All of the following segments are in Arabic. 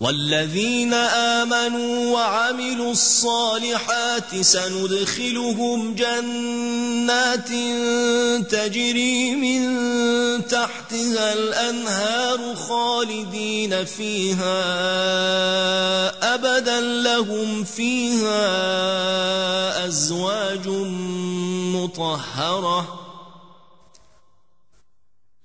والذين آمنوا وعملوا الصالحات سندخلهم جنات تجري من تحتها الأنهار خالدين فيها أبدا لهم فيها أزواج مطهرة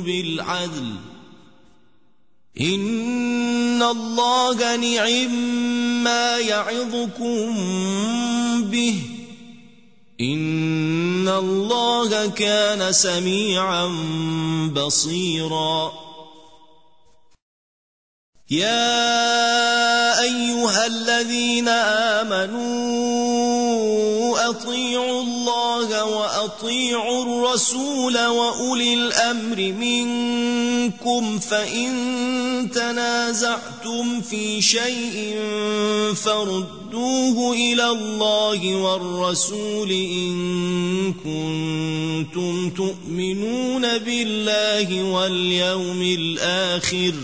بالعدل ان الله نعم ما يعظكم به ان الله كان سميعا بصيرا يا ايها الذين امنوا اطيعوا الله وأطيعوا الرسول وأولي الأمر منكم فإن تنازعتم في شيء فردوه إلى الله والرسول إن كنتم تؤمنون بالله واليوم الآخر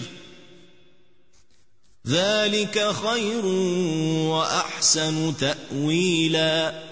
ذلك خير وأحسن تأويلا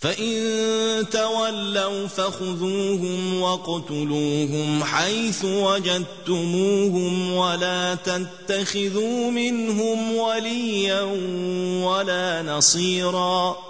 فإن تولوا فخذوهم واقتلوهم حيث وجدتموهم ولا تتخذوا منهم وليا ولا نصيراً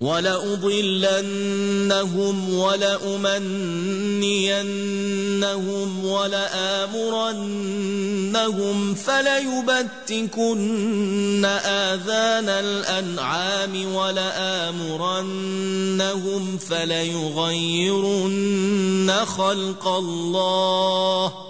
ولأضلنهم ولأمنينهم ولآمرنهم فليبتكن آذان الأنعام ولآمرنهم فليغيرن خلق الله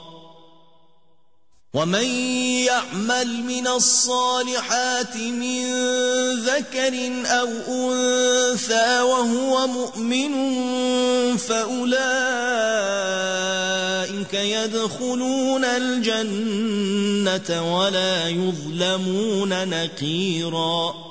ومن يعمل من الصالحات من ذكر أو أنثى وهو مؤمن فأولئك يدخلون الجنة ولا يظلمون نقيرا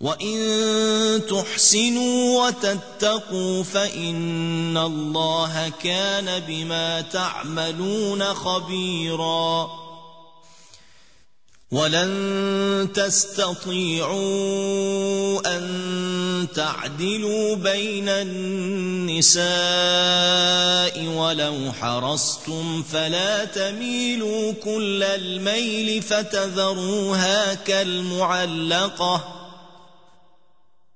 وان تحسنوا وتتقوا فان الله كان بما تعملون خبيرا ولن تستطيعوا ان تعدلوا بين النساء ولو حرصتم فلا تميلوا كل الميل فتذروها كالمعلقه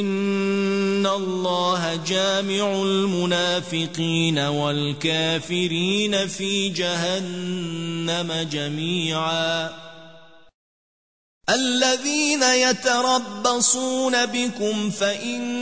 ان الله جامع المنافقين والكافرين في جهنم جميعا. الذين يتربصون بكم فان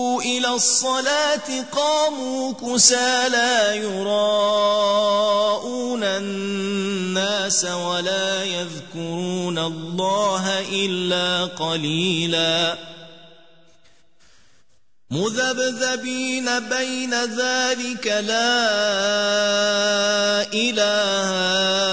إلى الصلاة قاموا كسى لا يراءون الناس ولا يذكرون الله إلا قليلا. مذبذبين بين ذلك لا إله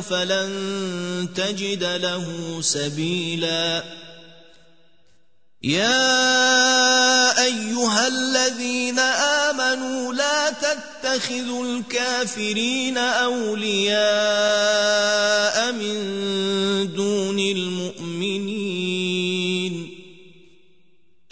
فلن تجد له سبيلاً. يا أيها الذين آمنوا لا تتخذوا الكافرين أولياء من دون المؤمنين.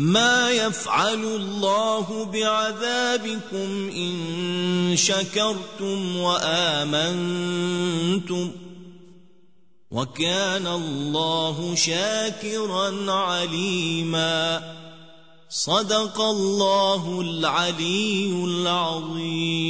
ما يفعل الله بعذابكم ان شكرتم وامنتم وكان الله شاكرا عليما صدق الله العلي العظيم